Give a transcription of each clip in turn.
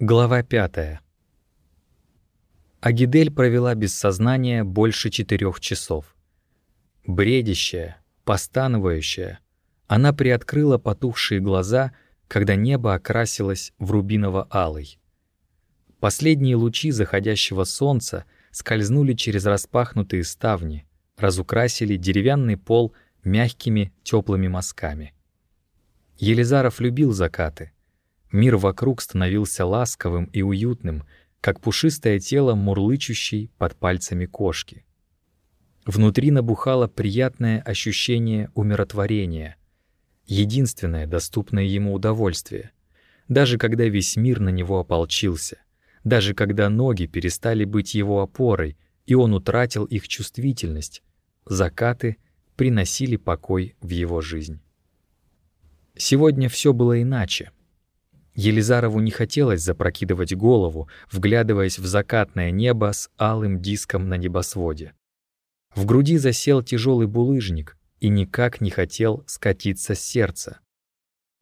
Глава пятая. Агидель провела без сознания больше четырех часов. Бредящая, постановающая, она приоткрыла потухшие глаза, когда небо окрасилось в рубиново-алый. Последние лучи заходящего солнца скользнули через распахнутые ставни, разукрасили деревянный пол мягкими теплыми мазками. Елизаров любил закаты, Мир вокруг становился ласковым и уютным, как пушистое тело мурлычущей под пальцами кошки. Внутри набухало приятное ощущение умиротворения, единственное доступное ему удовольствие, даже когда весь мир на него ополчился, даже когда ноги перестали быть его опорой, и он утратил их чувствительность, закаты приносили покой в его жизнь. Сегодня все было иначе. Елизарову не хотелось запрокидывать голову, вглядываясь в закатное небо с алым диском на небосводе. В груди засел тяжелый булыжник и никак не хотел скатиться с сердца.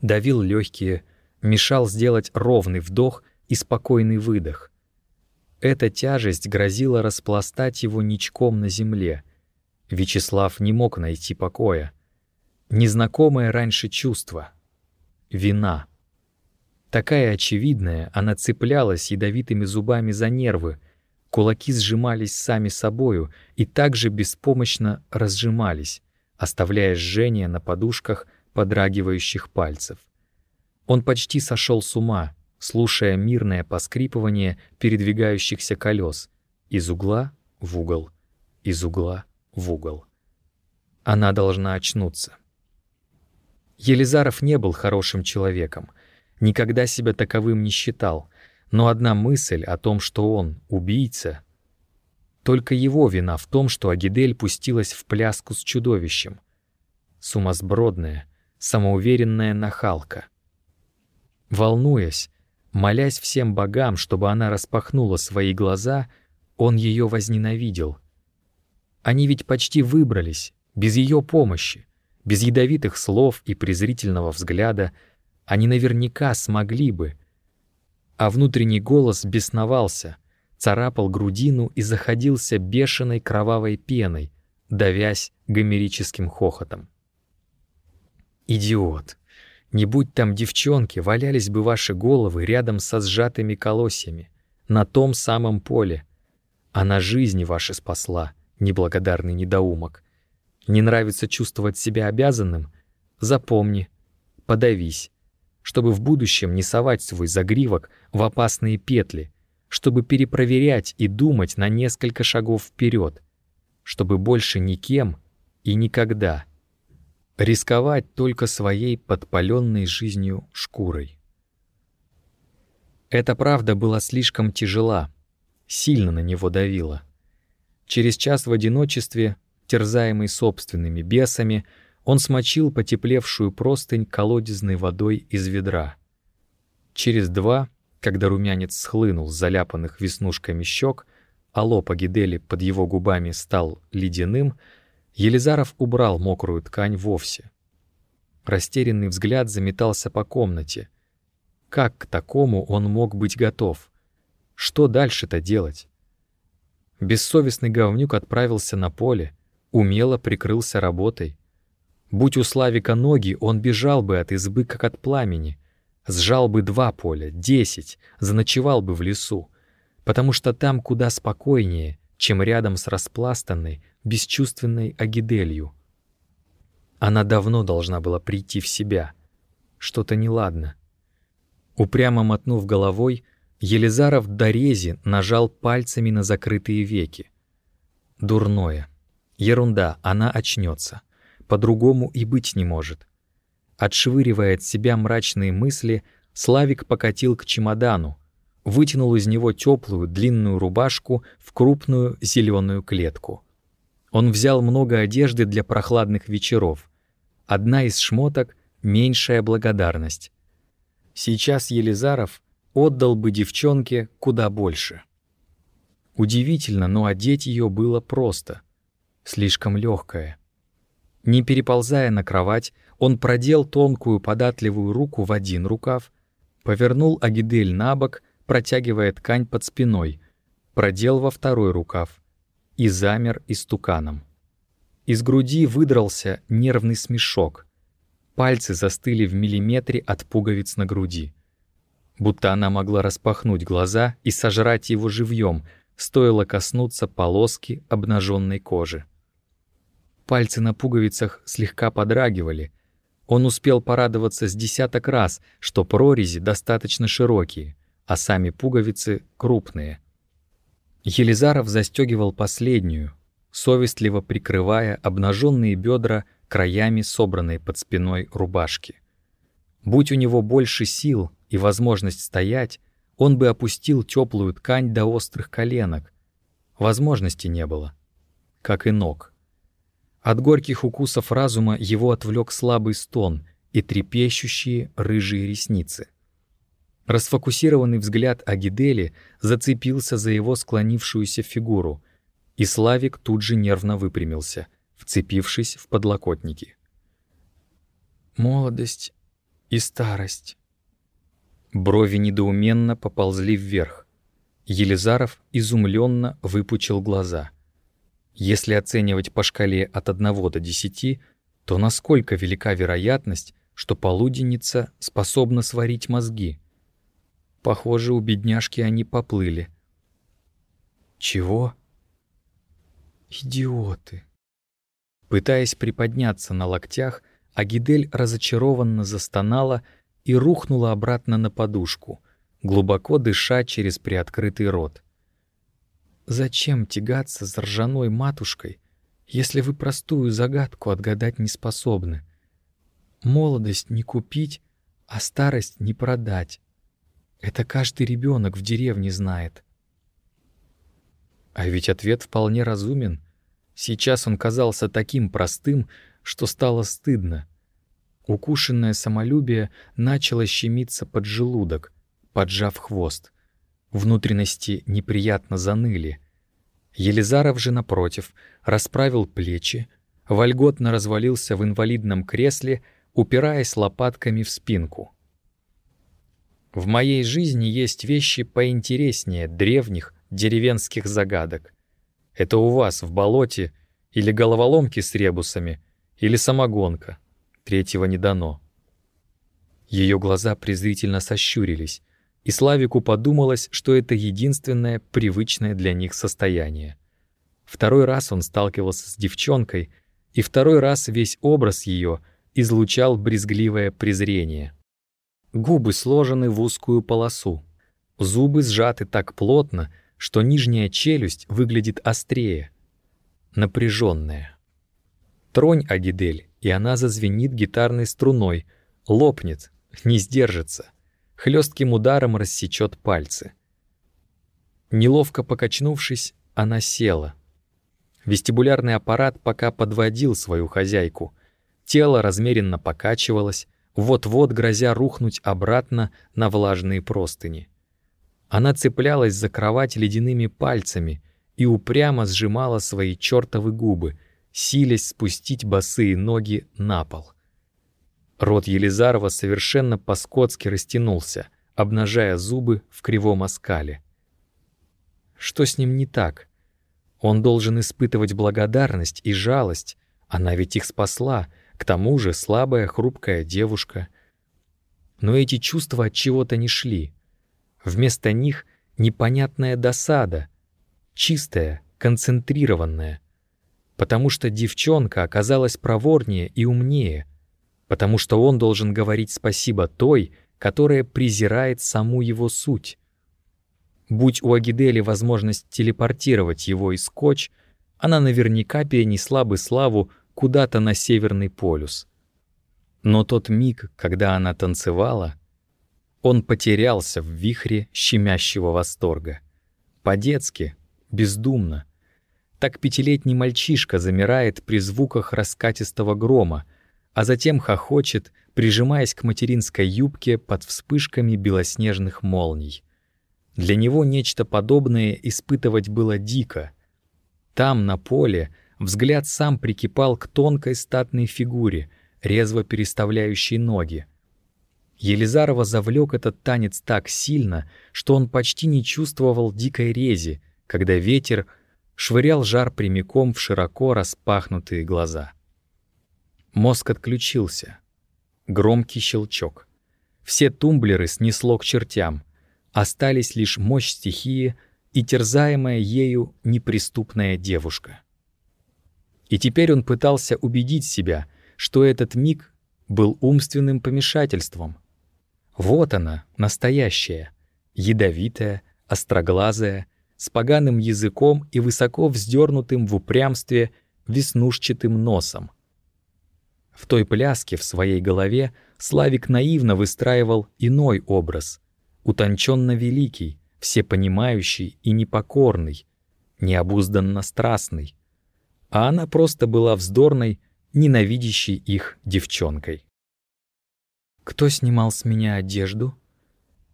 Давил легкие, мешал сделать ровный вдох и спокойный выдох. Эта тяжесть грозила распластать его ничком на земле. Вячеслав не мог найти покоя. Незнакомое раньше чувство — вина — Такая очевидная, она цеплялась ядовитыми зубами за нервы, кулаки сжимались сами собою и также беспомощно разжимались, оставляя жжение на подушках подрагивающих пальцев. Он почти сошел с ума, слушая мирное поскрипывание передвигающихся колес из угла в угол, из угла в угол. Она должна очнуться. Елизаров не был хорошим человеком — никогда себя таковым не считал, но одна мысль о том, что он убийца, только его вина в том, что Агидель пустилась в пляску с чудовищем. Сумасбродная, самоуверенная нахалка. Волнуясь, молясь всем богам, чтобы она распахнула свои глаза, он ее возненавидел. Они ведь почти выбрались, без ее помощи, без ядовитых слов и презрительного взгляда — они наверняка смогли бы. А внутренний голос бесновался, царапал грудину и заходился бешеной кровавой пеной, давясь гомерическим хохотом. «Идиот! Не будь там девчонки, валялись бы ваши головы рядом со сжатыми колосьями, на том самом поле. Она жизни ваши спасла, неблагодарный недоумок. Не нравится чувствовать себя обязанным? Запомни, подавись, чтобы в будущем не совать свой загривок в опасные петли, чтобы перепроверять и думать на несколько шагов вперед, чтобы больше никем и никогда рисковать только своей подпаленной жизнью шкурой. Эта правда была слишком тяжела, сильно на него давила. Через час в одиночестве, терзаемый собственными бесами, он смочил потеплевшую простынь колодезной водой из ведра. Через два, когда румянец схлынул с заляпанных веснушками щек, а лоб Агидели под его губами стал ледяным, Елизаров убрал мокрую ткань вовсе. Растерянный взгляд заметался по комнате. Как к такому он мог быть готов? Что дальше-то делать? Бессовестный говнюк отправился на поле, умело прикрылся работой. Будь у Славика ноги, он бежал бы от избы, как от пламени. Сжал бы два поля, десять, заночевал бы в лесу. Потому что там куда спокойнее, чем рядом с распластанной, бесчувственной агиделью. Она давно должна была прийти в себя. Что-то неладно. Упрямо мотнув головой, Елизаров до рези нажал пальцами на закрытые веки. Дурное. Ерунда, она очнется. По-другому и быть не может. Отшвыривая от себя мрачные мысли, Славик покатил к чемодану, вытянул из него теплую длинную рубашку в крупную зеленую клетку. Он взял много одежды для прохладных вечеров. Одна из шмоток — меньшая благодарность. Сейчас Елизаров отдал бы девчонке куда больше. Удивительно, но одеть ее было просто. Слишком легкое. Не переползая на кровать, он продел тонкую податливую руку в один рукав, повернул Агидель на бок, протягивая ткань под спиной, продел во второй рукав и замер истуканом. Из груди выдрался нервный смешок. Пальцы застыли в миллиметре от пуговиц на груди. Будто она могла распахнуть глаза и сожрать его живьем, стоило коснуться полоски обнаженной кожи. Пальцы на пуговицах слегка подрагивали. Он успел порадоваться с десяток раз, что прорези достаточно широкие, а сами пуговицы крупные. Елизаров застегивал последнюю, совестливо прикрывая обнаженные бедра краями собранной под спиной рубашки. Будь у него больше сил и возможность стоять, он бы опустил теплую ткань до острых коленок. Возможности не было, как и ног. От горьких укусов разума его отвлек слабый стон и трепещущие рыжие ресницы. Расфокусированный взгляд Агидели зацепился за его склонившуюся фигуру, и Славик тут же нервно выпрямился, вцепившись в подлокотники. «Молодость и старость». Брови недоуменно поползли вверх. Елизаров изумленно выпучил глаза. Если оценивать по шкале от 1 до 10, то насколько велика вероятность, что полуденница способна сварить мозги? Похоже, у бедняжки они поплыли. Чего? Идиоты. Пытаясь приподняться на локтях, Агидель разочарованно застонала и рухнула обратно на подушку, глубоко дыша через приоткрытый рот. Зачем тягаться с ржаной матушкой, если вы простую загадку отгадать не способны? Молодость не купить, а старость не продать. Это каждый ребенок в деревне знает. А ведь ответ вполне разумен. Сейчас он казался таким простым, что стало стыдно. Укушенное самолюбие начало щемиться под желудок, поджав хвост. Внутренности неприятно заныли. Елизаров же, напротив, расправил плечи, вольготно развалился в инвалидном кресле, упираясь лопатками в спинку. В моей жизни есть вещи поинтереснее древних деревенских загадок. Это у вас в болоте или головоломки с ребусами, или самогонка. Третьего не дано. Ее глаза презрительно сощурились, и Славику подумалось, что это единственное привычное для них состояние. Второй раз он сталкивался с девчонкой, и второй раз весь образ ее излучал брезгливое презрение. Губы сложены в узкую полосу. Зубы сжаты так плотно, что нижняя челюсть выглядит острее, напряженная. Тронь Агидель, и она зазвенит гитарной струной, лопнет, не сдержится, хлестким ударом рассечет пальцы. Неловко покачнувшись, она села. Вестибулярный аппарат пока подводил свою хозяйку. Тело размеренно покачивалось, вот-вот грозя рухнуть обратно на влажные простыни. Она цеплялась за кровать ледяными пальцами и упрямо сжимала свои чертовы губы, силясь спустить босые ноги на пол. Рот Елизарова совершенно по-скотски растянулся, обнажая зубы в кривом оскале. Что с ним не так? Он должен испытывать благодарность и жалость, она ведь их спасла — к тому же слабая, хрупкая девушка. Но эти чувства от чего-то не шли. Вместо них непонятная досада, чистая, концентрированная. Потому что девчонка оказалась проворнее и умнее, потому что он должен говорить спасибо той, которая презирает саму его суть. Будь у Агидели возможность телепортировать его из Скотч, она наверняка перенесла бы славу куда-то на Северный полюс. Но тот миг, когда она танцевала, он потерялся в вихре щемящего восторга. По-детски, бездумно. Так пятилетний мальчишка замирает при звуках раскатистого грома, а затем хохочет, прижимаясь к материнской юбке под вспышками белоснежных молний. Для него нечто подобное испытывать было дико. Там, на поле, Взгляд сам прикипал к тонкой статной фигуре, резво переставляющей ноги. Елизарова завлек этот танец так сильно, что он почти не чувствовал дикой рези, когда ветер швырял жар прямиком в широко распахнутые глаза. Мозг отключился. Громкий щелчок. Все тумблеры снесло к чертям. Остались лишь мощь стихии и терзаемая ею неприступная девушка. И теперь он пытался убедить себя, что этот миг был умственным помешательством. Вот она, настоящая, ядовитая, остроглазая, с поганым языком и высоко вздернутым в упрямстве веснушчатым носом. В той пляске в своей голове Славик наивно выстраивал иной образ, утонченно великий, всепонимающий и непокорный, необузданно страстный. А она просто была вздорной, ненавидящей их девчонкой. «Кто снимал с меня одежду?»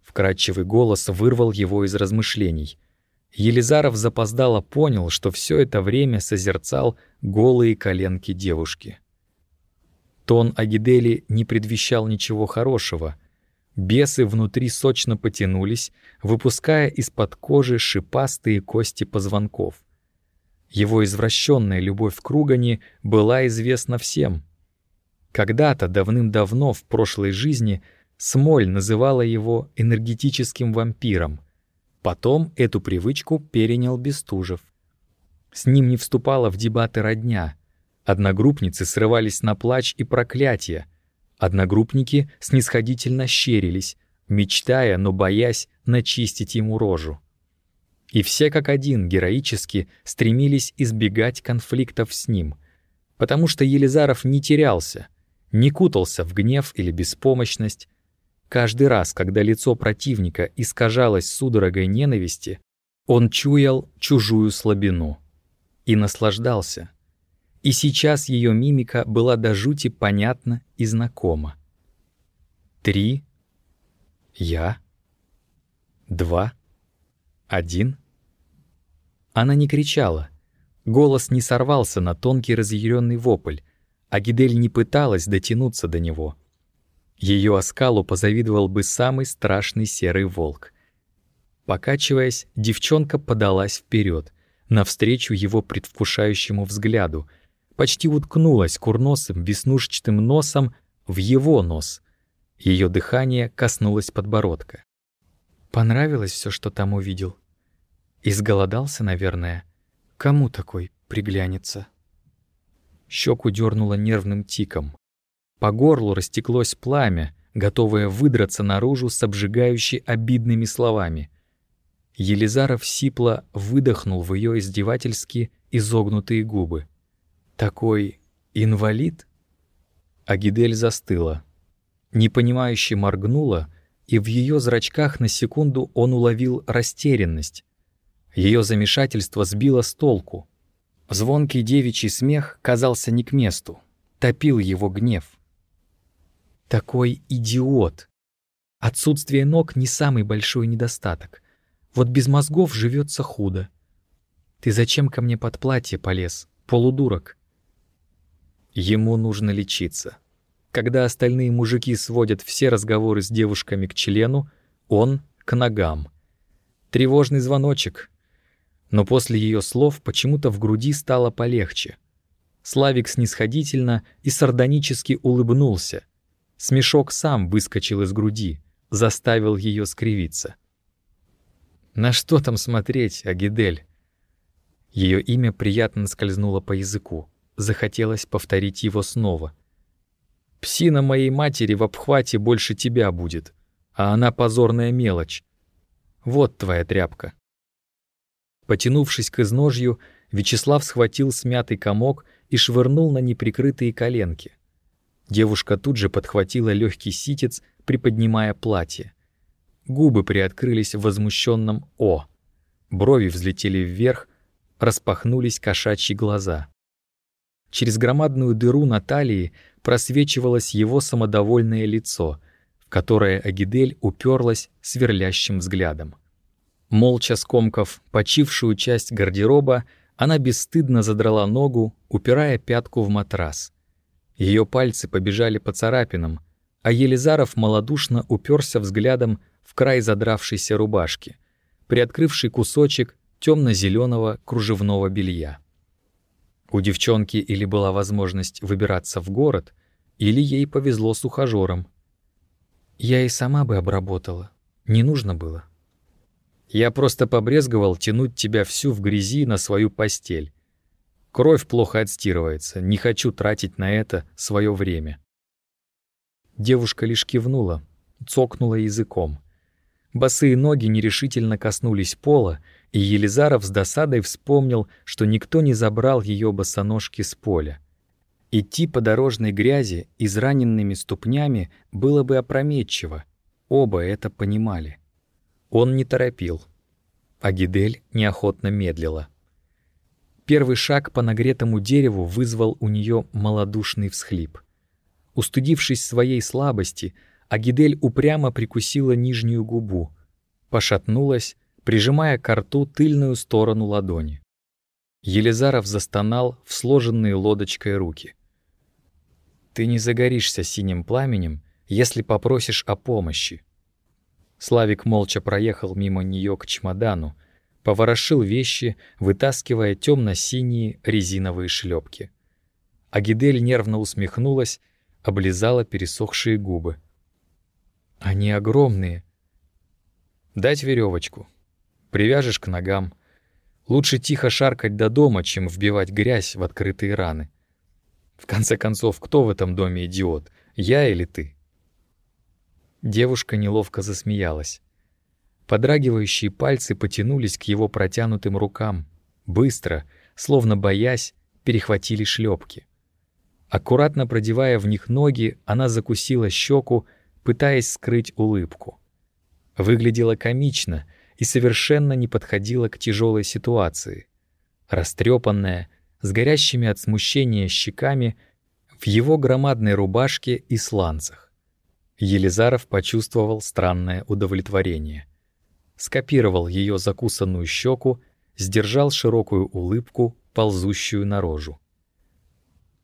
Вкрадчивый голос вырвал его из размышлений. Елизаров запоздало понял, что все это время созерцал голые коленки девушки. Тон Агидели не предвещал ничего хорошего. Бесы внутри сочно потянулись, выпуская из-под кожи шипастые кости позвонков. Его извращенная любовь к Кругани была известна всем. Когда-то, давным-давно, в прошлой жизни, Смоль называла его энергетическим вампиром. Потом эту привычку перенял Бестужев. С ним не вступала в дебаты родня — Одногруппницы срывались на плач и проклятия. Одногруппники снисходительно щерились, мечтая, но боясь начистить ему рожу. И все как один героически стремились избегать конфликтов с ним, потому что Елизаров не терялся, не кутался в гнев или беспомощность. Каждый раз, когда лицо противника искажалось судорогой ненависти, он чуял чужую слабину и наслаждался — и сейчас ее мимика была до жути понятна и знакома. Три. Я. Два. Один. Она не кричала. Голос не сорвался на тонкий разъяренный вопль, а Гидель не пыталась дотянуться до него. Ее оскалу позавидовал бы самый страшный серый волк. Покачиваясь, девчонка подалась вперед, навстречу его предвкушающему взгляду — почти уткнулась курносым веснушчатым носом в его нос. Ее дыхание коснулось подбородка. Понравилось все, что там увидел. Изголодался, наверное. Кому такой приглянется? Щеку дернуло нервным тиком. По горлу растеклось пламя, готовое выдраться наружу с обжигающей обидными словами. Елизаров сипло выдохнул в ее издевательски изогнутые губы. Такой инвалид? Агидель застыла. Непонимающе моргнула, и в ее зрачках на секунду он уловил растерянность. Ее замешательство сбило с толку. Звонкий девичий смех казался не к месту, топил его гнев. Такой идиот! Отсутствие ног не самый большой недостаток. Вот без мозгов живется худо. Ты зачем ко мне под платье полез, полудурок? Ему нужно лечиться. Когда остальные мужики сводят все разговоры с девушками к члену, он — к ногам. Тревожный звоночек. Но после ее слов почему-то в груди стало полегче. Славик снисходительно и сардонически улыбнулся. Смешок сам выскочил из груди, заставил ее скривиться. На что там смотреть, Агидель? Ее имя приятно скользнуло по языку захотелось повторить его снова. «Псина моей матери в обхвате больше тебя будет, а она позорная мелочь. Вот твоя тряпка». Потянувшись к изножью, Вячеслав схватил смятый комок и швырнул на неприкрытые коленки. Девушка тут же подхватила легкий ситец, приподнимая платье. Губы приоткрылись в возмущенном «О». Брови взлетели вверх, распахнулись кошачьи глаза. Через громадную дыру на талии просвечивалось его самодовольное лицо, в которое Агидель уперлась сверлящим взглядом. Молча скомкав почившую часть гардероба, она бесстыдно задрала ногу, упирая пятку в матрас. Ее пальцы побежали по царапинам, а Елизаров малодушно уперся взглядом в край задравшейся рубашки, приоткрывший кусочек темно-зеленого кружевного белья. У девчонки или была возможность выбираться в город, или ей повезло с ухажером. Я и сама бы обработала. Не нужно было. Я просто побрезговал тянуть тебя всю в грязи на свою постель. Кровь плохо отстирывается, не хочу тратить на это свое время. Девушка лишь кивнула, цокнула языком. Босые ноги нерешительно коснулись пола, и Елизаров с досадой вспомнил, что никто не забрал ее босоножки с поля. Идти по дорожной грязи израненными ступнями было бы опрометчиво. Оба это понимали. Он не торопил. А Гидель неохотно медлила. Первый шаг по нагретому дереву вызвал у нее малодушный всхлип. Устыдившись своей слабости, Агидель упрямо прикусила нижнюю губу, пошатнулась, прижимая к рту тыльную сторону ладони. Елизаров застонал в сложенные лодочкой руки. «Ты не загоришься синим пламенем, если попросишь о помощи». Славик молча проехал мимо нее к чемодану, поворошил вещи, вытаскивая темно-синие резиновые шлепки. Агидель нервно усмехнулась, облизала пересохшие губы. «Они огромные». «Дать веревочку. Привяжешь к ногам. Лучше тихо шаркать до дома, чем вбивать грязь в открытые раны. В конце концов, кто в этом доме идиот, я или ты?» Девушка неловко засмеялась. Подрагивающие пальцы потянулись к его протянутым рукам. Быстро, словно боясь, перехватили шлепки. Аккуратно продевая в них ноги, она закусила щеку, пытаясь скрыть улыбку. Выглядела комично и совершенно не подходила к тяжелой ситуации. Растрепанная, с горящими от смущения щеками, в его громадной рубашке и сланцах. Елизаров почувствовал странное удовлетворение. Скопировал ее закусанную щеку, сдержал широкую улыбку, ползущую наружу.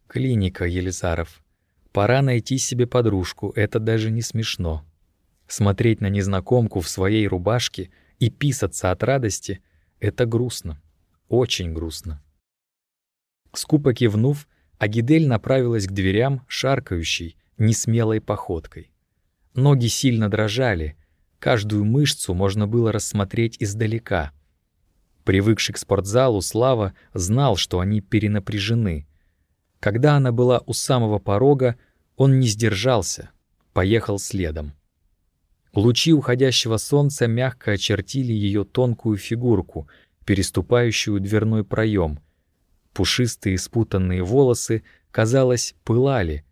Клиника, Елизаров. Пора найти себе подружку, это даже не смешно. Смотреть на незнакомку в своей рубашке и писаться от радости — это грустно. Очень грустно. Скупо кивнув, Агидель направилась к дверям шаркающей, несмелой походкой. Ноги сильно дрожали, каждую мышцу можно было рассмотреть издалека. Привыкший к спортзалу, Слава знал, что они перенапряжены. Когда она была у самого порога, он не сдержался, поехал следом. Лучи уходящего солнца мягко очертили ее тонкую фигурку, переступающую дверной проем. Пушистые спутанные волосы, казалось, пылали,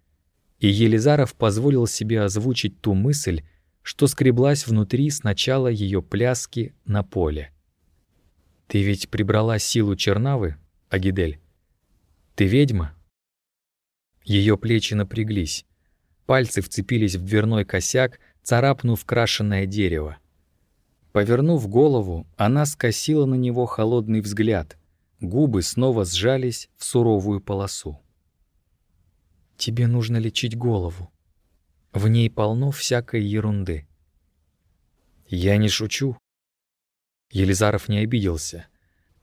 и Елизаров позволил себе озвучить ту мысль, что скреблась внутри с начала ее пляски на поле. «Ты ведь прибрала силу Чернавы, Агидель? Ты ведьма?» Ее плечи напряглись, пальцы вцепились в дверной косяк, царапнув крашеное дерево. Повернув голову, она скосила на него холодный взгляд, губы снова сжались в суровую полосу. Тебе нужно лечить голову. В ней полно всякой ерунды. Я не шучу. Елизаров не обиделся.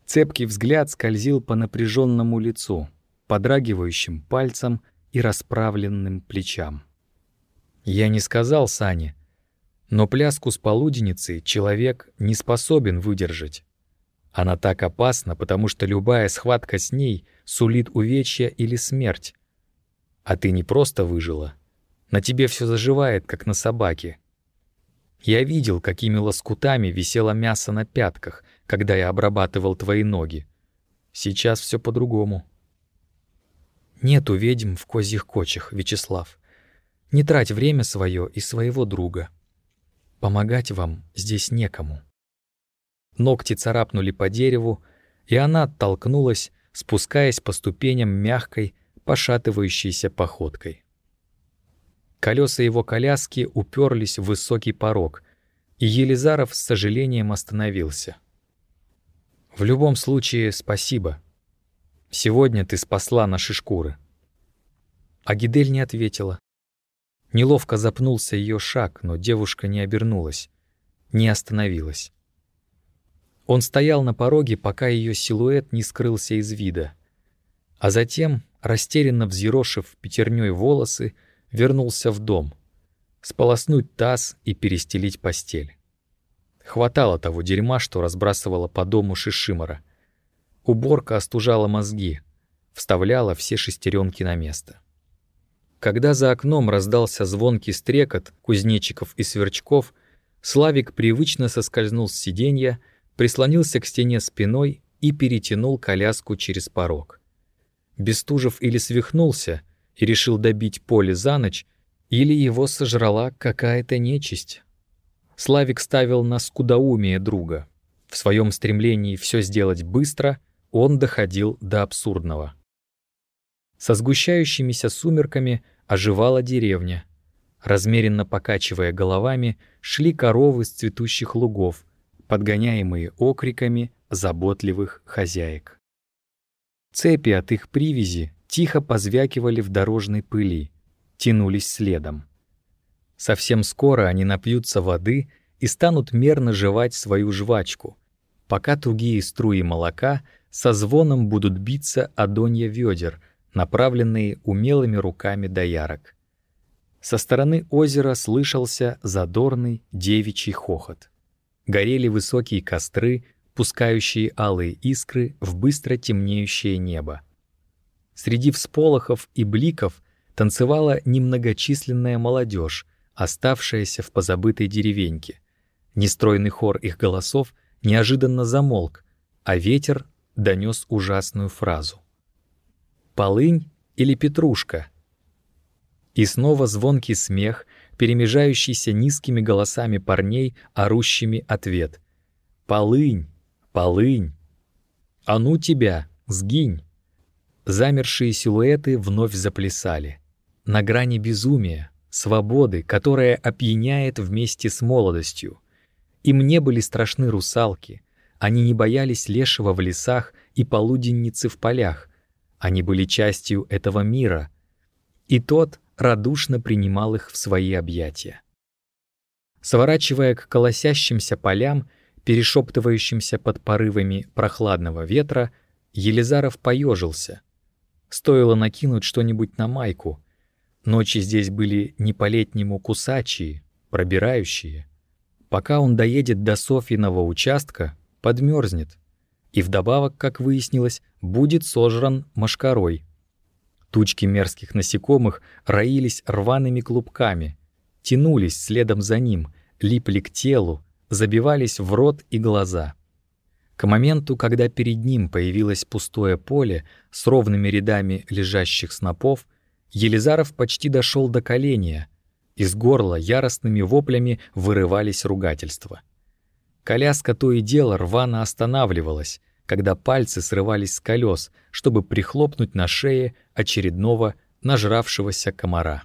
Цепкий взгляд скользил по напряженному лицу, подрагивающим пальцам и расправленным плечам. Я не сказал Сане, но пляску с полуденницей человек не способен выдержать. Она так опасна, потому что любая схватка с ней сулит увечья или смерть. А ты не просто выжила. На тебе все заживает, как на собаке. Я видел, какими лоскутами висело мясо на пятках, когда я обрабатывал твои ноги. Сейчас все по-другому. Нет ведьм в козьих кочах, Вячеслав. Не трать время свое и своего друга. Помогать вам здесь некому. Ногти царапнули по дереву, и она оттолкнулась, спускаясь по ступеням мягкой, пошатывающейся походкой. Колеса его коляски уперлись в высокий порог, и Елизаров с сожалением остановился. «В любом случае, спасибо. Сегодня ты спасла наши шкуры». А Гидель не ответила. Неловко запнулся ее шаг, но девушка не обернулась, не остановилась. Он стоял на пороге, пока ее силуэт не скрылся из вида. А затем, растерянно взъерошив пятерней волосы, вернулся в дом. Сполоснуть таз и перестелить постель. Хватало того дерьма, что разбрасывала по дому Шишимора. Уборка остужала мозги, вставляла все шестеренки на место. Когда за окном раздался звонкий стрекот кузнечиков и сверчков, Славик привычно соскользнул с сиденья, прислонился к стене спиной и перетянул коляску через порог. Бестужев или свихнулся и решил добить поле за ночь, или его сожрала какая-то нечисть. Славик ставил на скудоумие друга. В своем стремлении все сделать быстро он доходил до абсурдного. Со сгущающимися сумерками оживала деревня. Размеренно покачивая головами, шли коровы с цветущих лугов, подгоняемые окриками заботливых хозяек. Цепи от их привязи тихо позвякивали в дорожной пыли, тянулись следом. Совсем скоро они напьются воды и станут мерно жевать свою жвачку, пока тугие струи молока со звоном будут биться о донья ведер, направленные умелыми руками доярок. Со стороны озера слышался задорный девичий хохот горели высокие костры, пускающие алые искры в быстро темнеющее небо. Среди всполохов и бликов танцевала немногочисленная молодежь, оставшаяся в позабытой деревеньке. Нестройный хор их голосов неожиданно замолк, а ветер донес ужасную фразу. «Полынь или петрушка?» И снова звонкий смех — перемежающийся низкими голосами парней, орущими ответ. «Полынь! Полынь! А ну тебя! Сгинь!» Замершие силуэты вновь заплясали. На грани безумия, свободы, которая опьяняет вместе с молодостью. Им не были страшны русалки, они не боялись лешего в лесах и полуденницы в полях. Они были частью этого мира. И тот, радушно принимал их в свои объятия. Сворачивая к колосящимся полям, перешептывающимся под порывами прохладного ветра, Елизаров поежился. Стоило накинуть что-нибудь на майку. Ночи здесь были не по-летнему кусачие, пробирающие. Пока он доедет до Софьиного участка, подмерзнет. И вдобавок, как выяснилось, будет сожран мошкарой — Тучки мерзких насекомых роились рваными клубками, тянулись следом за ним, липли к телу, забивались в рот и глаза. К моменту, когда перед ним появилось пустое поле с ровными рядами лежащих снопов, Елизаров почти дошел до коления. Из горла яростными воплями вырывались ругательства. Коляска то и дело рвано останавливалась, когда пальцы срывались с колес, чтобы прихлопнуть на шее очередного нажравшегося комара.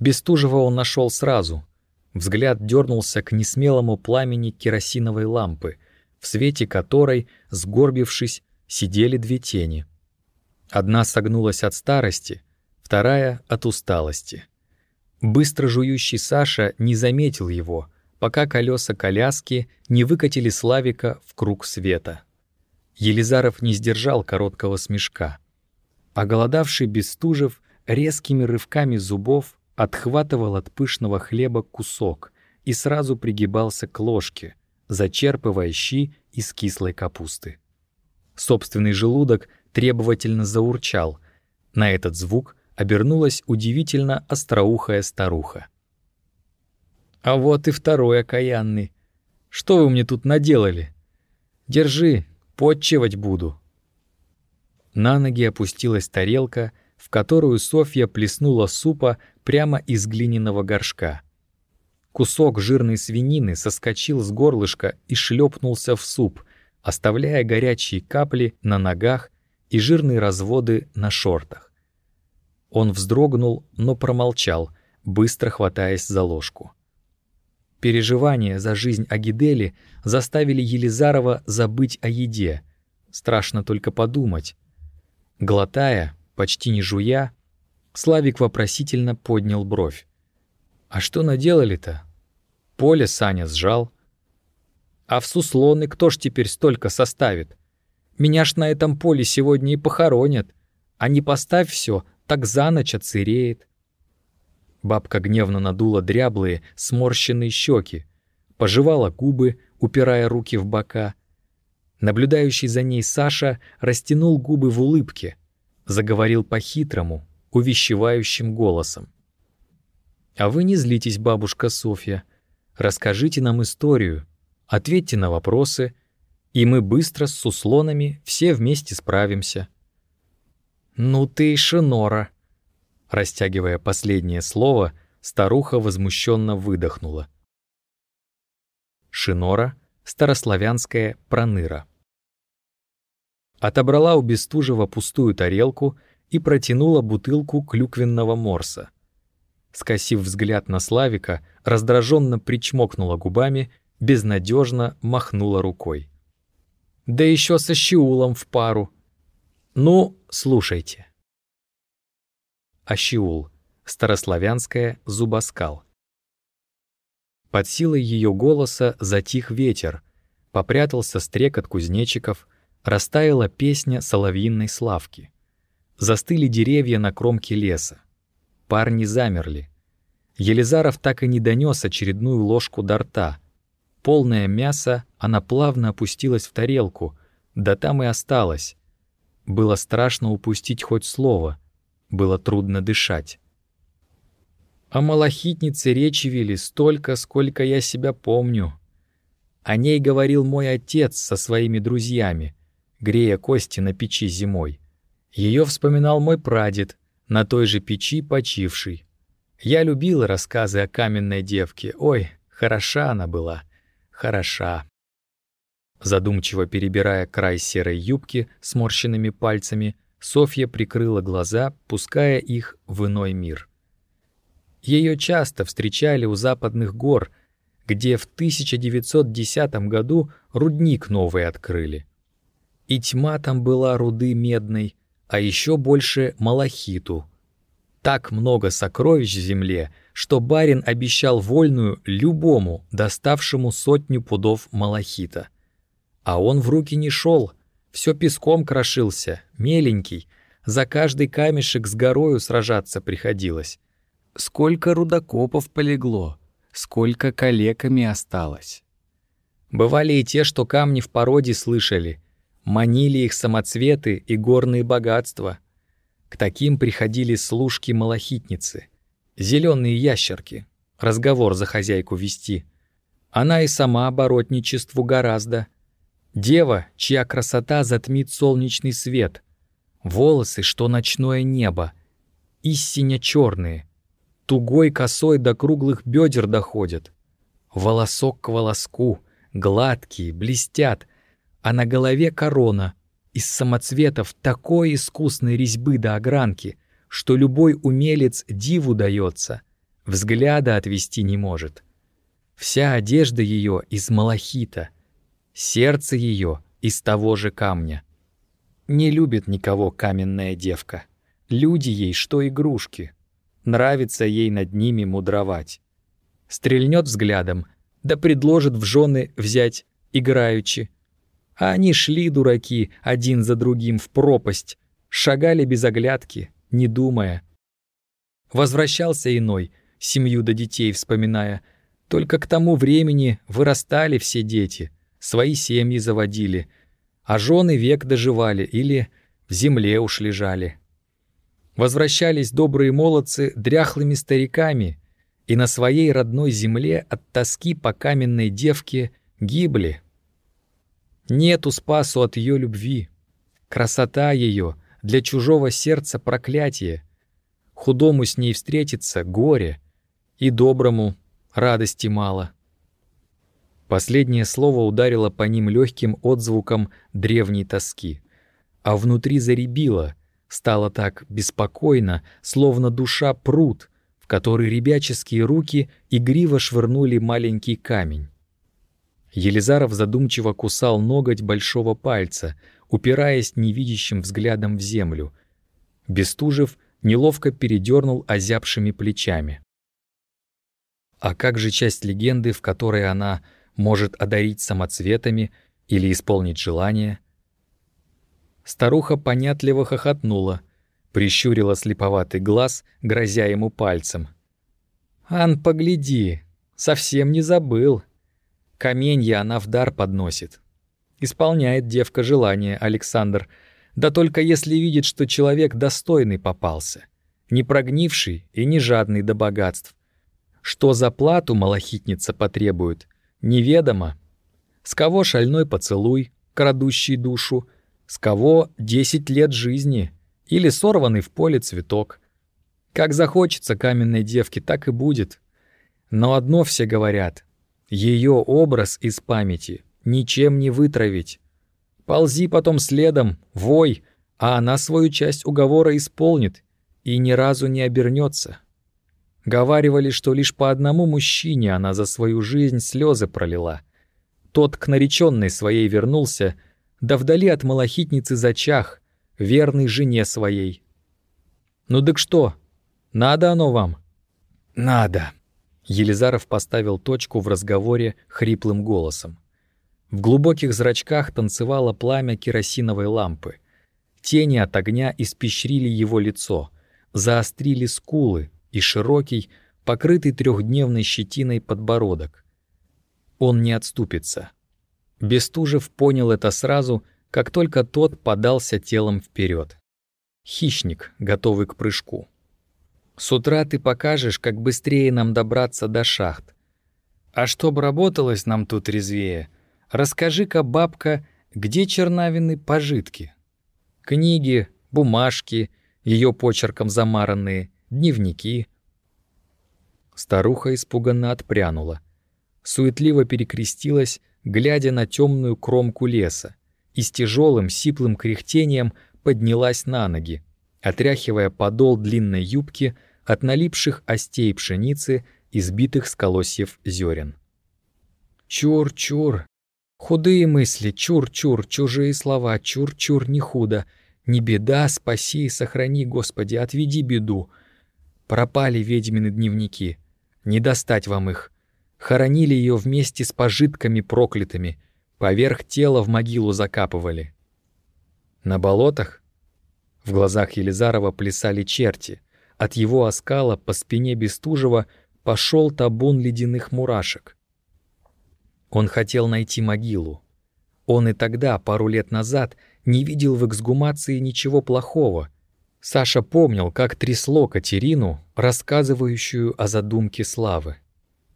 Бестужева он нашел сразу. Взгляд дернулся к несмелому пламени керосиновой лампы, в свете которой, сгорбившись, сидели две тени. Одна согнулась от старости, вторая — от усталости. Быстро жующий Саша не заметил его — пока колеса коляски не выкатили Славика в круг света. Елизаров не сдержал короткого смешка. Оголодавший Бестужев резкими рывками зубов отхватывал от пышного хлеба кусок и сразу пригибался к ложке, зачерпывая щи из кислой капусты. Собственный желудок требовательно заурчал. На этот звук обернулась удивительно остроухая старуха. А вот и второй окаянный. Что вы мне тут наделали? Держи, подчевать буду. На ноги опустилась тарелка, в которую Софья плеснула супа прямо из глиняного горшка. Кусок жирной свинины соскочил с горлышка и шлепнулся в суп, оставляя горячие капли на ногах и жирные разводы на шортах. Он вздрогнул, но промолчал, быстро хватаясь за ложку. Переживания за жизнь Агидели заставили Елизарова забыть о еде. Страшно только подумать. Глотая, почти не жуя, Славик вопросительно поднял бровь. «А что наделали-то?» Поле Саня сжал. «А в Суслоны кто ж теперь столько составит? Меня ж на этом поле сегодня и похоронят. А не поставь все, так за ночь отсыреет». Бабка гневно надула дряблые, сморщенные щеки, пожевала губы, упирая руки в бока. Наблюдающий за ней Саша растянул губы в улыбке, заговорил по-хитрому, увещевающим голосом. «А вы не злитесь, бабушка Софья. Расскажите нам историю, ответьте на вопросы, и мы быстро с суслонами все вместе справимся». «Ну ты и шинора!» Растягивая последнее слово, старуха возмущенно выдохнула. Шинора — старославянская проныра. Отобрала у Бестужева пустую тарелку и протянула бутылку клюквенного морса. Скосив взгляд на Славика, раздраженно причмокнула губами, безнадежно махнула рукой. «Да еще со щеулом в пару. Ну, слушайте». Ащиул, старославянская зубоскал. Под силой ее голоса затих ветер, попрятался стрекот кузнечиков, растаяла песня соловьиной славки. Застыли деревья на кромке леса. Парни замерли. Елизаров так и не донес очередную ложку до рта. Полное мясо она плавно опустилась в тарелку, да там и осталось. Было страшно упустить хоть слово, было трудно дышать. О малахитнице речи вели столько, сколько я себя помню. О ней говорил мой отец со своими друзьями, грея кости на печи зимой. Ее вспоминал мой прадед, на той же печи почивший. Я любил рассказы о каменной девке. Ой, хороша она была, хороша. Задумчиво перебирая край серой юбки сморщенными пальцами, Софья прикрыла глаза, пуская их в иной мир. Ее часто встречали у западных гор, где в 1910 году рудник новый открыли. И тьма там была руды медной, а еще больше малахиту. Так много сокровищ в земле, что барин обещал вольную любому, доставшему сотню пудов малахита. А он в руки не шел, все песком крошился, меленький, за каждый камешек с горою сражаться приходилось. Сколько рудокопов полегло, сколько калеками осталось. Бывали и те, что камни в породе слышали, манили их самоцветы и горные богатства. К таким приходили служки-малахитницы, зеленые ящерки, разговор за хозяйку вести. Она и сама оборотничеству гораздо. Дева, чья красота затмит солнечный свет. Волосы, что ночное небо. Истинно черные. Тугой косой до круглых бедер доходят. Волосок к волоску, гладкие, блестят — а на голове корона из самоцветов такой искусной резьбы до огранки, что любой умелец диву дается, взгляда отвести не может. Вся одежда ее из малахита, сердце ее из того же камня. Не любит никого каменная девка. Люди ей что игрушки. Нравится ей над ними мудровать. Стрельнет взглядом, да предложит в жены взять, играючи, а они шли, дураки, один за другим в пропасть, шагали без оглядки, не думая. Возвращался иной, семью до детей вспоминая. Только к тому времени вырастали все дети, свои семьи заводили, а жены век доживали или в земле уж лежали. Возвращались добрые молодцы дряхлыми стариками и на своей родной земле от тоски по каменной девке гибли, Нету спасу от ее любви. Красота ее для чужого сердца проклятие. Худому с ней встретиться — горе, и доброму радости мало. Последнее слово ударило по ним легким отзвуком древней тоски, а внутри заребило, стало так беспокойно, словно душа пруд, в который ребяческие руки игриво швырнули маленький камень. Елизаров задумчиво кусал ноготь большого пальца, упираясь невидящим взглядом в землю. Бестужев неловко передернул озябшими плечами. А как же часть легенды, в которой она может одарить самоцветами или исполнить желание? Старуха понятливо хохотнула, прищурила слеповатый глаз, грозя ему пальцем. «Ан, погляди, совсем не забыл. Каменья она в дар подносит. Исполняет девка желание, Александр, да только если видит, что человек достойный попался, не прогнивший и не жадный до богатств. Что за плату малахитница потребует, неведомо. С кого шальной поцелуй, крадущий душу, с кого десять лет жизни или сорванный в поле цветок. Как захочется каменной девке, так и будет. Но одно все говорят — ее образ из памяти ничем не вытравить. Ползи потом следом, вой, а она свою часть уговора исполнит и ни разу не обернется. Говаривали, что лишь по одному мужчине она за свою жизнь слезы пролила. Тот к нареченной своей вернулся, да вдали от малахитницы зачах, верный жене своей. «Ну так что, надо оно вам?» «Надо», — Елизаров поставил точку в разговоре хриплым голосом. В глубоких зрачках танцевало пламя керосиновой лампы. Тени от огня испещрили его лицо, заострили скулы и широкий, покрытый трехдневной щетиной подбородок. Он не отступится. Бестужев понял это сразу, как только тот подался телом вперед. Хищник, готовый к прыжку. «С утра ты покажешь, как быстрее нам добраться до шахт. А чтоб работалось нам тут резвее, Расскажи-ка, бабка, где Чернавины пожитки? Книги, бумажки, ее почерком замаранные, дневники. Старуха испуганно отпрянула. Суетливо перекрестилась, глядя на темную кромку леса, и с тяжелым сиплым кряхтением поднялась на ноги, отряхивая подол длинной юбки от налипших остей пшеницы, избитых с колосьев зерен. «Чур-чур!» Худые мысли, чур-чур, чужие слова, чур-чур, не худо. Не беда, спаси и сохрани, Господи, отведи беду. Пропали ведьмины дневники. Не достать вам их. Хоронили ее вместе с пожитками проклятыми. Поверх тела в могилу закапывали. На болотах? В глазах Елизарова плясали черти. От его оскала по спине Бестужева пошел табун ледяных мурашек. Он хотел найти могилу. Он и тогда, пару лет назад, не видел в эксгумации ничего плохого. Саша помнил, как трясло Катерину, рассказывающую о задумке Славы.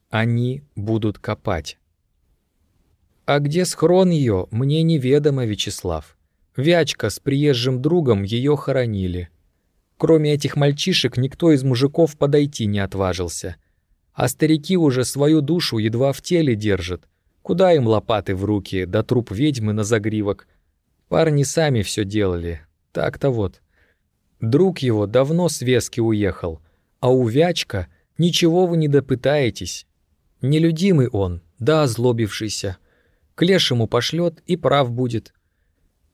Они будут копать. А где схрон ее, мне неведомо, Вячеслав. Вячка с приезжим другом ее хоронили. Кроме этих мальчишек никто из мужиков подойти не отважился. А старики уже свою душу едва в теле держат, Куда им лопаты в руки, да труп ведьмы на загривок? Парни сами все делали. Так-то вот. Друг его давно с Вески уехал, а у Вячка ничего вы не допытаетесь. Нелюдимый он, да озлобившийся. К лешему пошлет и прав будет.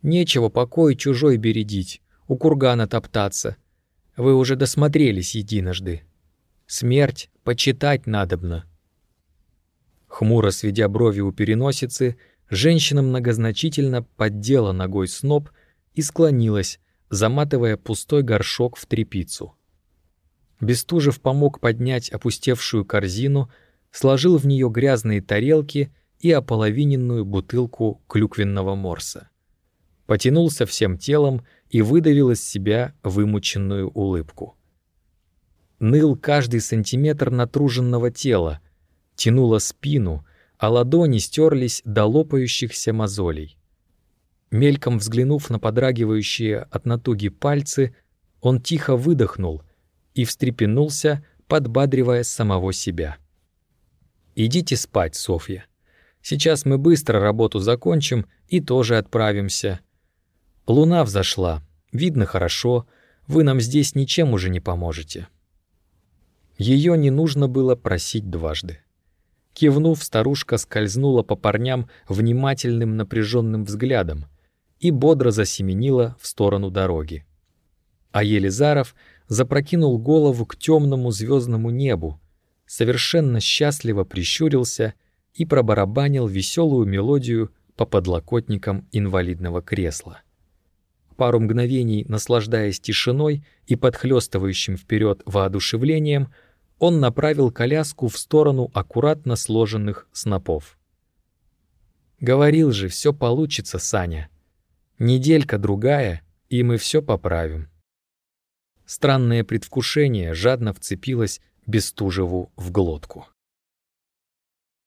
Нечего покой чужой бередить, у кургана топтаться. Вы уже досмотрелись единожды. Смерть почитать надобно. Хмуро сведя брови у переносицы, женщина многозначительно поддела ногой сноп и склонилась, заматывая пустой горшок в трепицу. Бестужев помог поднять опустевшую корзину, сложил в нее грязные тарелки и ополовиненную бутылку клюквенного морса. Потянулся всем телом и выдавил из себя вымученную улыбку. Ныл каждый сантиметр натруженного тела, тянуло спину, а ладони стерлись до лопающихся мозолей. Мельком взглянув на подрагивающие от натуги пальцы, он тихо выдохнул и встрепенулся, подбадривая самого себя. «Идите спать, Софья. Сейчас мы быстро работу закончим и тоже отправимся. Луна взошла, видно хорошо, вы нам здесь ничем уже не поможете». Ее не нужно было просить дважды. Кивнув, старушка скользнула по парням внимательным напряженным взглядом и бодро засеменила в сторону дороги. А Елизаров запрокинул голову к темному звездному небу, совершенно счастливо прищурился и пробарабанил веселую мелодию по подлокотникам инвалидного кресла. Пару мгновений, наслаждаясь тишиной и подхлёстывающим вперед воодушевлением, он направил коляску в сторону аккуратно сложенных снопов. «Говорил же, все получится, Саня. Неделька-другая, и мы все поправим». Странное предвкушение жадно вцепилось Бестужеву в глотку.